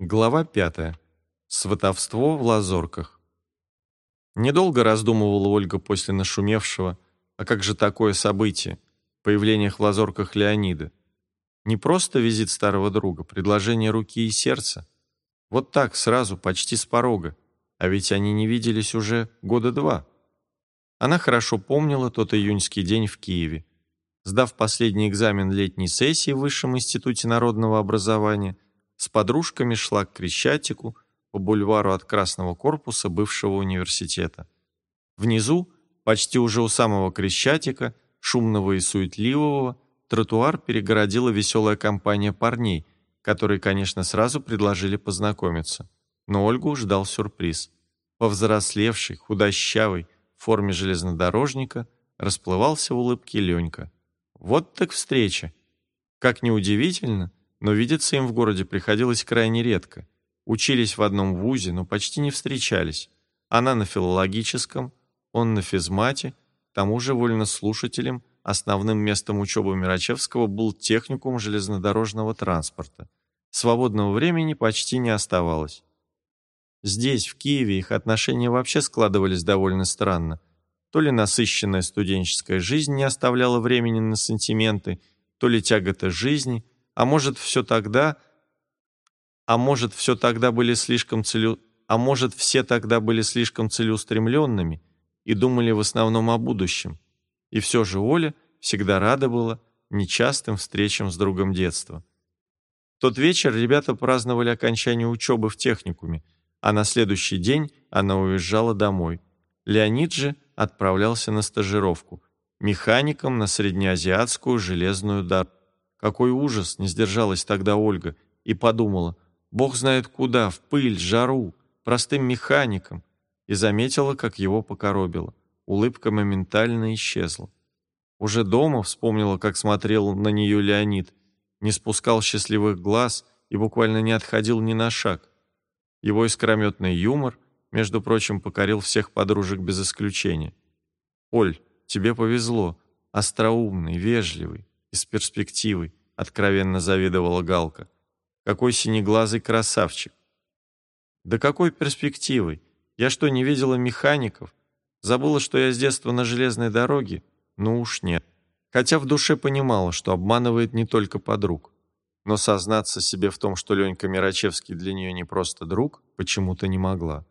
Глава пятая. Сватовство в лазорках. Недолго раздумывала Ольга после нашумевшего, а как же такое событие, появление в лазорках Леонида. Не просто визит старого друга, предложение руки и сердца. Вот так, сразу, почти с порога. А ведь они не виделись уже года два. Она хорошо помнила тот июньский день в Киеве. Сдав последний экзамен летней сессии в Высшем институте народного образования, с подружками шла к Крещатику по бульвару от Красного корпуса бывшего университета. Внизу, почти уже у самого Крещатика, шумного и суетливого, тротуар перегородила веселая компания парней, которые, конечно, сразу предложили познакомиться. Но Ольгу ждал сюрприз. Повзрослевший, худощавый, в форме железнодорожника, расплывался в улыбке Ленька. Вот так встреча. Как неудивительно, но видеться им в городе приходилось крайне редко. Учились в одном вузе, но почти не встречались. Она на филологическом, он на физмате, к тому же вольнослушателем, основным местом учебы Мирачевского был техникум железнодорожного транспорта. Свободного времени почти не оставалось. Здесь, в Киеве, их отношения вообще складывались довольно странно. То ли насыщенная студенческая жизнь не оставляла времени на сантименты, то ли тягота жизни, а может, все тогда... А может, все тогда были слишком целю... А может, все тогда были слишком целеустремленными и думали в основном о будущем. И все же Оля всегда рада была нечастым встречам с другом детства. В тот вечер ребята праздновали окончание учебы в техникуме, а на следующий день она уезжала домой. Леонид же отправлялся на стажировку, механиком на среднеазиатскую железную дорогу. Какой ужас, не сдержалась тогда Ольга и подумала, бог знает куда, в пыль, жару, простым механиком, и заметила, как его покоробило. Улыбка моментально исчезла. Уже дома вспомнила, как смотрел на нее Леонид, не спускал счастливых глаз и буквально не отходил ни на шаг. Его искрометный юмор, между прочим, покорил всех подружек без исключения. «Оль, тебе повезло. Остроумный, вежливый и с перспективой», откровенно завидовала Галка. «Какой синеглазый красавчик!» «Да какой перспективой? Я что, не видела механиков? Забыла, что я с детства на железной дороге? Ну уж нет. Хотя в душе понимала, что обманывает не только подруг но сознаться себе в том, что Ленька Мирачевский для нее не просто друг, почему-то не могла.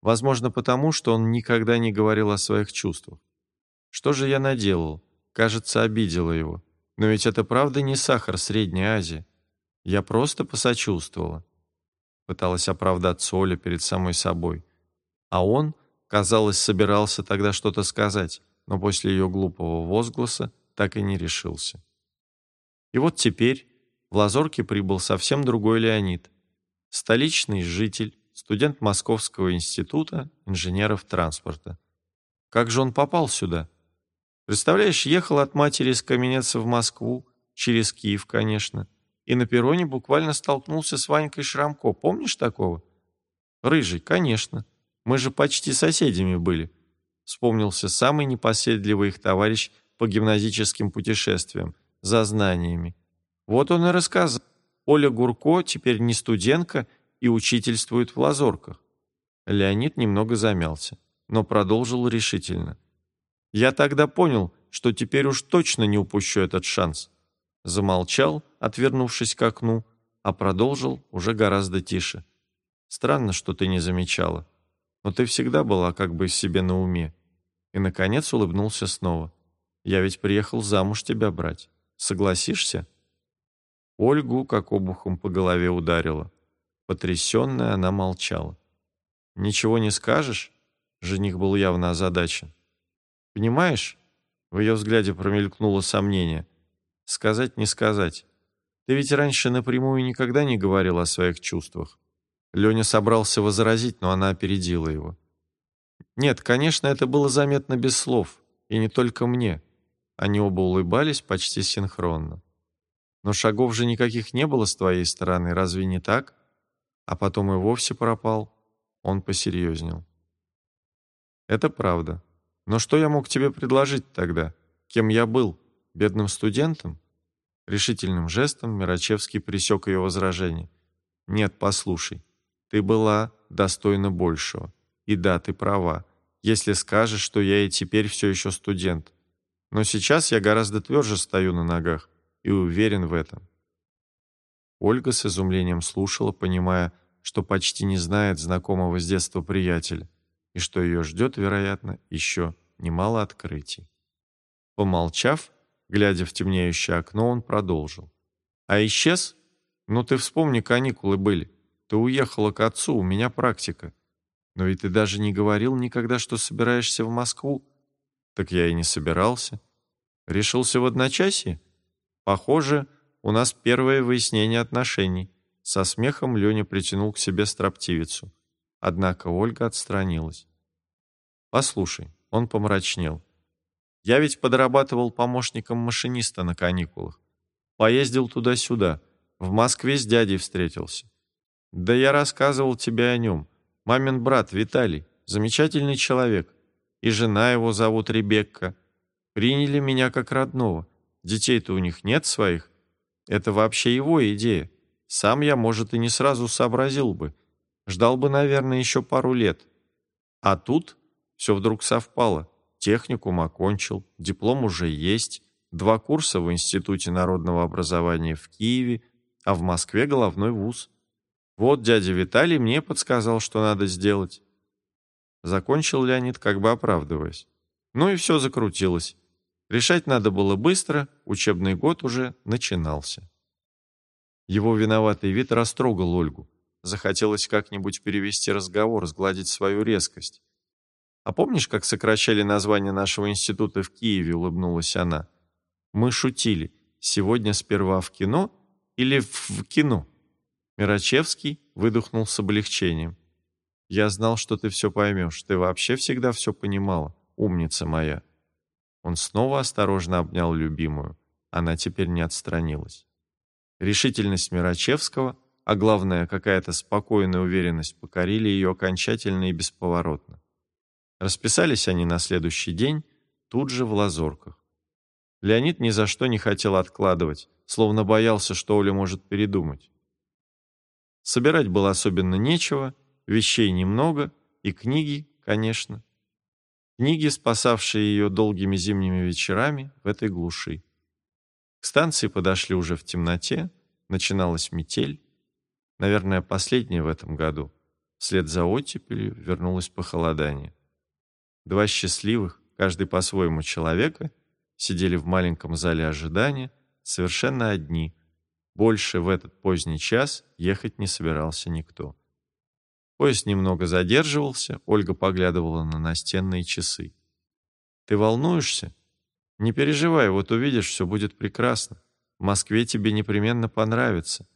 Возможно, потому, что он никогда не говорил о своих чувствах. Что же я наделал? Кажется, обидела его. Но ведь это правда не сахар Средней Азии. Я просто посочувствовала. Пыталась оправдаться Оля перед самой собой. А он, казалось, собирался тогда что-то сказать, но после ее глупого возгласа так и не решился. И вот теперь, в Лазорке прибыл совсем другой Леонид. Столичный житель, студент Московского института инженеров транспорта. Как же он попал сюда? Представляешь, ехал от матери из Каменеца в Москву, через Киев, конечно, и на перроне буквально столкнулся с Ванькой Шрамко. Помнишь такого? Рыжий, конечно. Мы же почти соседями были. Вспомнился самый непоседливый их товарищ по гимназическим путешествиям, за знаниями. Вот он и рассказал. Оля Гурко теперь не студентка и учительствует в лазорках. Леонид немного замялся, но продолжил решительно. «Я тогда понял, что теперь уж точно не упущу этот шанс». Замолчал, отвернувшись к окну, а продолжил уже гораздо тише. «Странно, что ты не замечала, но ты всегда была как бы себе на уме». И, наконец, улыбнулся снова. «Я ведь приехал замуж тебя брать. Согласишься?» Ольгу как обухом по голове ударила. Потрясенная она молчала. «Ничего не скажешь?» Жених был явно озадачен. «Понимаешь?» В ее взгляде промелькнуло сомнение. «Сказать не сказать. Ты ведь раньше напрямую никогда не говорил о своих чувствах». Леня собрался возразить, но она опередила его. «Нет, конечно, это было заметно без слов, и не только мне». Они оба улыбались почти синхронно. Но шагов же никаких не было с твоей стороны, разве не так? А потом и вовсе пропал. Он посерьезнел. Это правда. Но что я мог тебе предложить тогда? Кем я был? Бедным студентом? Решительным жестом Мирачевский пресек ее возражение. Нет, послушай, ты была достойна большего. И да, ты права, если скажешь, что я и теперь все еще студент. Но сейчас я гораздо тверже стою на ногах и уверен в этом. Ольга с изумлением слушала, понимая, что почти не знает знакомого с детства приятеля, и что ее ждет, вероятно, еще немало открытий. Помолчав, глядя в темнеющее окно, он продолжил. «А исчез? Ну ты вспомни, каникулы были. Ты уехала к отцу, у меня практика. Но ведь ты даже не говорил никогда, что собираешься в Москву. Так я и не собирался. Решился в одночасье? Похоже, у нас первое выяснение отношений. Со смехом Леня притянул к себе строптивицу. Однако Ольга отстранилась. «Послушай», — он помрачнел. «Я ведь подрабатывал помощником машиниста на каникулах. Поездил туда-сюда. В Москве с дядей встретился. Да я рассказывал тебе о нем. Мамин брат Виталий. Замечательный человек. И жена его зовут Ребекка. Приняли меня как родного. Детей-то у них нет своих. Это вообще его идея. Сам я, может, и не сразу сообразил бы. Ждал бы, наверное, еще пару лет. А тут все вдруг совпало. Техникум окончил, диплом уже есть, два курса в Институте народного образования в Киеве, а в Москве головной вуз. Вот дядя Виталий мне подсказал, что надо сделать. Закончил Леонид, как бы оправдываясь. Ну и все закрутилось. Решать надо было быстро, учебный год уже начинался. Его виноватый вид растрогал Ольгу. Захотелось как-нибудь перевести разговор, сгладить свою резкость. «А помнишь, как сокращали название нашего института в Киеве?» — улыбнулась она. «Мы шутили. Сегодня сперва в кино или в кино?» Мирачевский выдохнул с облегчением. «Я знал, что ты все поймешь. Ты вообще всегда все понимала. Умница моя». Он снова осторожно обнял любимую. Она теперь не отстранилась. Решительность Мирачевского, а главное, какая-то спокойная уверенность покорили ее окончательно и бесповоротно. Расписались они на следующий день, тут же в лазорках. Леонид ни за что не хотел откладывать, словно боялся, что Оля может передумать. Собирать было особенно нечего, вещей немного, и книги, конечно. Книги, спасавшие ее долгими зимними вечерами в этой глуши. К станции подошли уже в темноте, начиналась метель. Наверное, последняя в этом году. Вслед за оттепелью вернулось похолодание. Два счастливых, каждый по-своему человека, сидели в маленьком зале ожидания, совершенно одни. Больше в этот поздний час ехать не собирался никто. Поезд немного задерживался, Ольга поглядывала на настенные часы. «Ты волнуешься? Не переживай, вот увидишь, все будет прекрасно. В Москве тебе непременно понравится».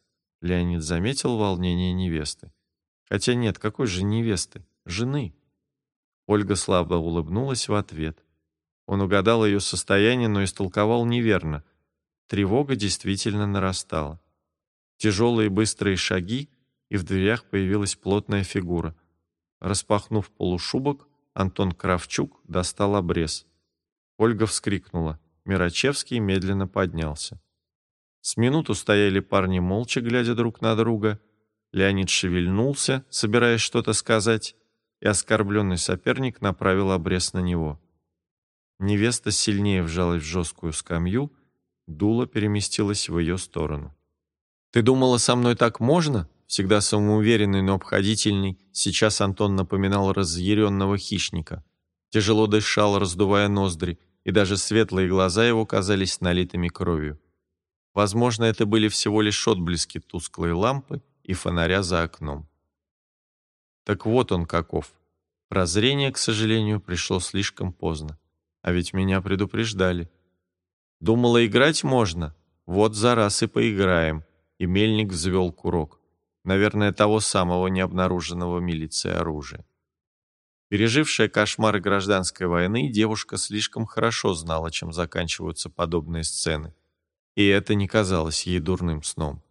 Леонид заметил волнение невесты. Хотя нет, какой же невесты? Жены. Ольга слабо улыбнулась в ответ. Он угадал ее состояние, но истолковал неверно. Тревога действительно нарастала. Тяжелые быстрые шаги — и в дверях появилась плотная фигура. Распахнув полушубок, Антон Кравчук достал обрез. Ольга вскрикнула. Мирачевский медленно поднялся. С минуту стояли парни молча, глядя друг на друга. Леонид шевельнулся, собираясь что-то сказать, и оскорбленный соперник направил обрез на него. Невеста сильнее вжалась в жесткую скамью, дуло переместилось в ее сторону. «Ты думала, со мной так можно?» всегда самоуверенный, но обходительный, сейчас Антон напоминал разъяренного хищника. Тяжело дышал, раздувая ноздри, и даже светлые глаза его казались налитыми кровью. Возможно, это были всего лишь отблески тусклой лампы и фонаря за окном. Так вот он каков. Прозрение, к сожалению, пришло слишком поздно. А ведь меня предупреждали. Думала, играть можно? Вот за раз и поиграем. И мельник взвел курок. Наверное, того самого необнаруженного милицией оружия. Пережившая кошмары гражданской войны, девушка слишком хорошо знала, чем заканчиваются подобные сцены. И это не казалось ей дурным сном.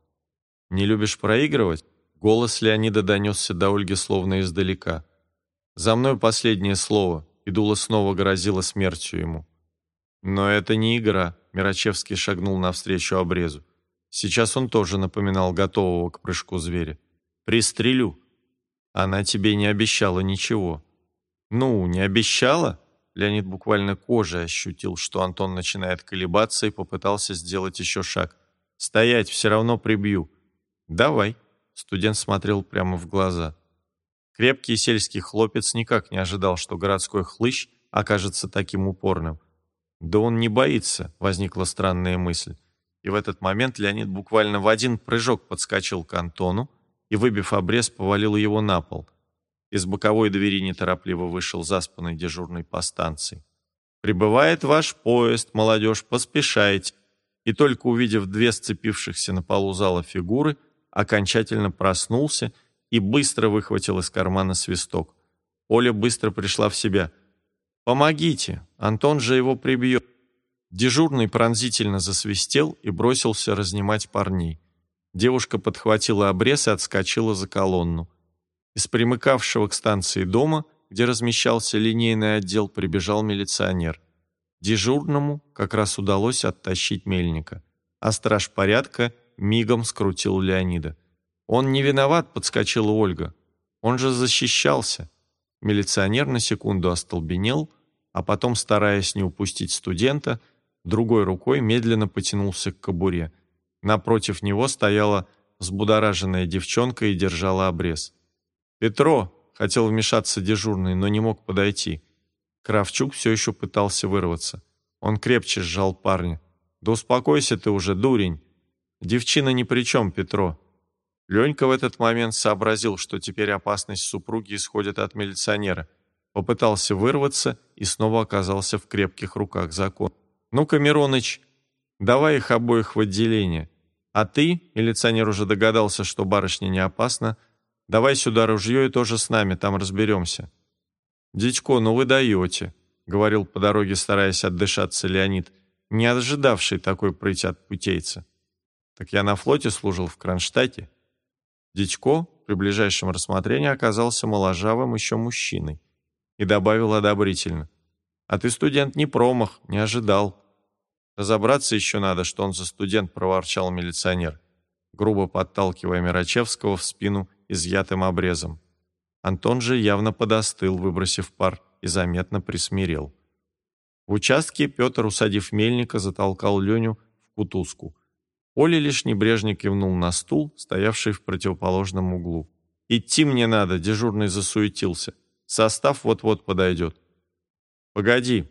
«Не любишь проигрывать?» Голос Леонида донесся до Ольги словно издалека. «За мной последнее слово», и Дула снова грозила смертью ему. «Но это не игра», — Мирачевский шагнул навстречу обрезу. Сейчас он тоже напоминал готового к прыжку зверя. Пристрелю». Она тебе не обещала ничего. Ну, не обещала? Леонид буквально кожей ощутил, что Антон начинает колебаться и попытался сделать еще шаг. «Стоять, все равно прибью». «Давай», — студент смотрел прямо в глаза. Крепкий сельский хлопец никак не ожидал, что городской хлыщ окажется таким упорным. «Да он не боится», — возникла странная мысль. И в этот момент Леонид буквально в один прыжок подскочил к Антону и, выбив обрез, повалил его на пол. Из боковой двери неторопливо вышел заспанный дежурный по станции. «Прибывает ваш поезд, молодежь, поспешайте!» И только увидев две сцепившихся на полу зала фигуры, окончательно проснулся и быстро выхватил из кармана свисток. Оля быстро пришла в себя. «Помогите! Антон же его прибьет!» Дежурный пронзительно засвистел и бросился разнимать парней. Девушка подхватила обрез и отскочила за колонну. Из примыкавшего к станции дома, где размещался линейный отдел, прибежал милиционер. Дежурному как раз удалось оттащить мельника, а страж порядка мигом скрутил Леонида. «Он не виноват», — подскочила Ольга. «Он же защищался». Милиционер на секунду остолбенел, а потом, стараясь не упустить студента, другой рукой медленно потянулся к кобуре. Напротив него стояла взбудораженная девчонка и держала обрез. «Петро!» — хотел вмешаться дежурный, но не мог подойти. Кравчук все еще пытался вырваться. Он крепче сжал парня. «Да успокойся ты уже, дурень! Девчина ни при чем, Петро!» Ленька в этот момент сообразил, что теперь опасность супруги исходит от милиционера. Попытался вырваться и снова оказался в крепких руках закон. «Ну-ка, Мироныч, давай их обоих в отделение. А ты, милиционер уже догадался, что барышня не опасна, давай сюда ружье и тоже с нами, там разберемся». «Дядько, ну вы даете», — говорил по дороге, стараясь отдышаться Леонид, не ожидавший такой прыти от путейца. «Так я на флоте служил в Кронштадте». Дядько при ближайшем рассмотрении оказался моложавым еще мужчиной и добавил одобрительно. «А ты, студент, не промах, не ожидал. Разобраться еще надо, что он за студент, проворчал милиционер, грубо подталкивая Мирачевского в спину изъятым обрезом. Антон же явно подостыл, выбросив пар, и заметно присмирел. В участке Петр, усадив мельника, затолкал Леню в кутузку. Оля лишь небрежно кивнул на стул, стоявший в противоположном углу. «Идти мне надо», — дежурный засуетился. «Состав вот-вот подойдет». «Погоди»,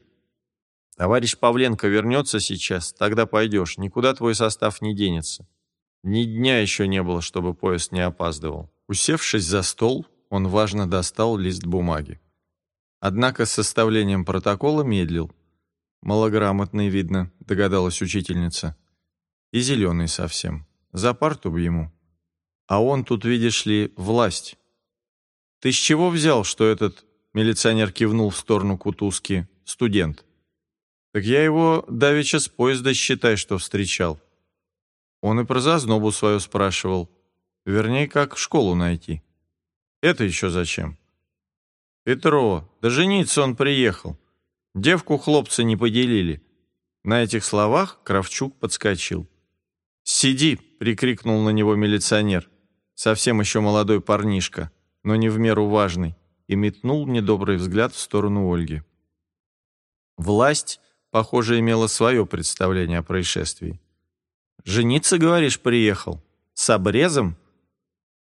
Товарищ Павленко вернется сейчас, тогда пойдешь, никуда твой состав не денется. Ни дня еще не было, чтобы поезд не опаздывал. Усевшись за стол, он важно достал лист бумаги. Однако с составлением протокола медлил. Малограмотный, видно, догадалась учительница. И зеленый совсем. За парту бы ему. А он тут, видишь ли, власть. Ты с чего взял, что этот, милиционер кивнул в сторону Кутузки, студент? Так я его давеча с поезда, считай, что встречал. Он и про зазнобу свою спрашивал. Вернее, как школу найти. Это еще зачем? Петро, да жениться он приехал. Девку хлопцы не поделили. На этих словах Кравчук подскочил. «Сиди!» — прикрикнул на него милиционер. Совсем еще молодой парнишка, но не в меру важный, и метнул недобрый взгляд в сторону Ольги. Власть похоже, имела свое представление о происшествии. «Жениться, говоришь, приехал? С обрезом?»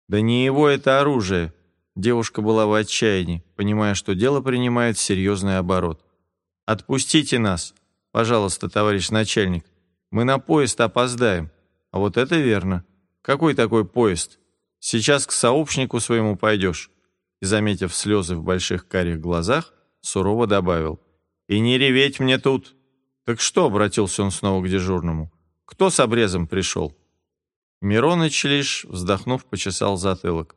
«Да не его это оружие». Девушка была в отчаянии, понимая, что дело принимает серьезный оборот. «Отпустите нас, пожалуйста, товарищ начальник. Мы на поезд опоздаем. А вот это верно. Какой такой поезд? Сейчас к сообщнику своему пойдешь». И, заметив слезы в больших карих глазах, сурово добавил. «И не реветь мне тут!» «Так что?» — обратился он снова к дежурному. «Кто с обрезом пришел?» Мироныч лишь, вздохнув, почесал затылок.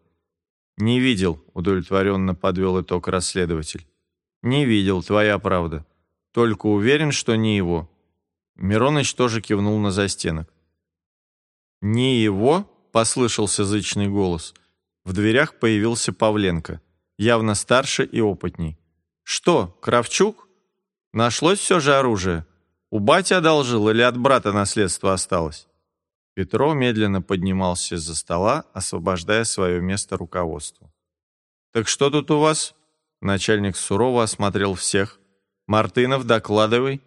«Не видел», — удовлетворенно подвел итог расследователь. «Не видел, твоя правда. Только уверен, что не его». Мироныч тоже кивнул на застенок. «Не его?» — послышался зычный голос. В дверях появился Павленко, явно старше и опытней. «Что, Кравчук?» Нашлось все же оружие? У бати одолжил или от брата наследство осталось? Петро медленно поднимался из-за стола, освобождая свое место руководству. «Так что тут у вас?» Начальник сурово осмотрел всех. «Мартынов, докладывай».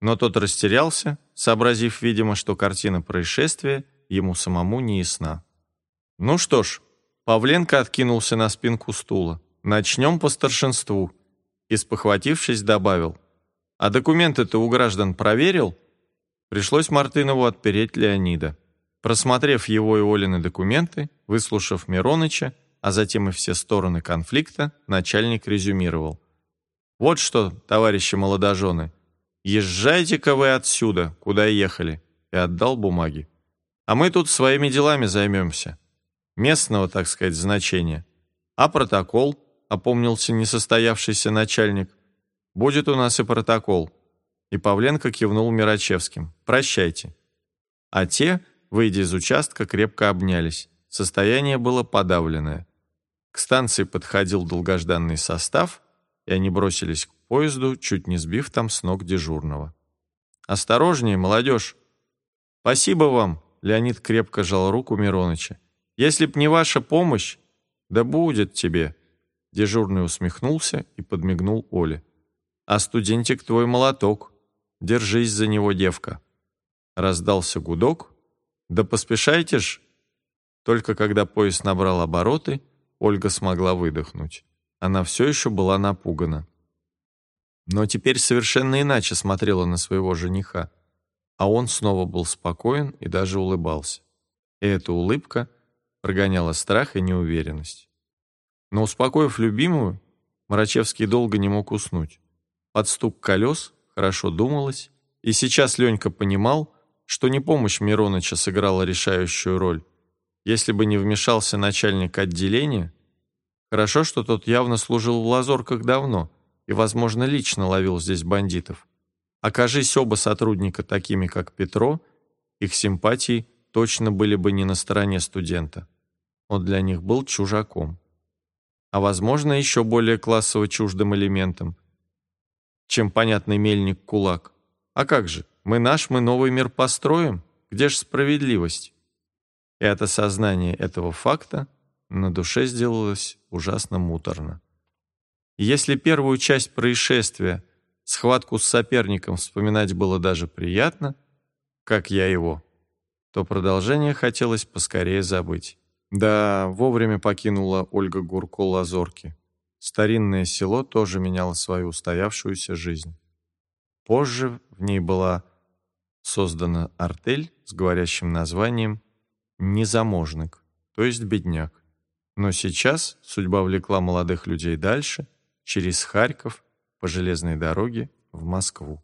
Но тот растерялся, сообразив, видимо, что картина происшествия ему самому не ясна. «Ну что ж», Павленко откинулся на спинку стула. «Начнем по старшинству». И, спохватившись, добавил. «А документы ты у граждан проверил?» Пришлось Мартынову отпереть Леонида. Просмотрев его и Олины документы, выслушав Мироныча, а затем и все стороны конфликта, начальник резюмировал. «Вот что, товарищи молодожены, езжайте-ка вы отсюда, куда ехали», и отдал бумаги. «А мы тут своими делами займемся. Местного, так сказать, значения. А протокол?» — опомнился несостоявшийся начальник. «Будет у нас и протокол». И Павленко кивнул Мирачевским. «Прощайте». А те, выйдя из участка, крепко обнялись. Состояние было подавленное. К станции подходил долгожданный состав, и они бросились к поезду, чуть не сбив там с ног дежурного. «Осторожнее, молодежь!» «Спасибо вам!» — Леонид крепко жал руку Мироныча. «Если б не ваша помощь, да будет тебе!» Дежурный усмехнулся и подмигнул Оле. «А студентик твой молоток. Держись за него, девка!» Раздался гудок. «Да поспешайте ж!» Только когда поезд набрал обороты, Ольга смогла выдохнуть. Она все еще была напугана. Но теперь совершенно иначе смотрела на своего жениха, а он снова был спокоен и даже улыбался. И эта улыбка прогоняла страх и неуверенность. Но успокоив любимую, Марачевский долго не мог уснуть. Под стук колес хорошо думалось, и сейчас Ленька понимал, что не помощь Мироныча сыграла решающую роль, если бы не вмешался начальник отделения, хорошо, что тот явно служил в лазорках давно и, возможно, лично ловил здесь бандитов. Окажись оба сотрудника такими, как Петро, их симпатии точно были бы не на стороне студента. Он для них был чужаком. А, возможно, еще более классово чуждым элементом, чем понятный мельник-кулак. А как же, мы наш, мы новый мир построим? Где же справедливость? И от осознания этого факта на душе сделалось ужасно муторно. если первую часть происшествия, схватку с соперником, вспоминать было даже приятно, как я его, то продолжение хотелось поскорее забыть. Да, вовремя покинула Ольга Гурко Лазорки. Старинное село тоже меняло свою устоявшуюся жизнь. Позже в ней была создана артель с говорящим названием незаможник, то есть бедняк. Но сейчас судьба влекла молодых людей дальше, через Харьков, по железной дороге в Москву.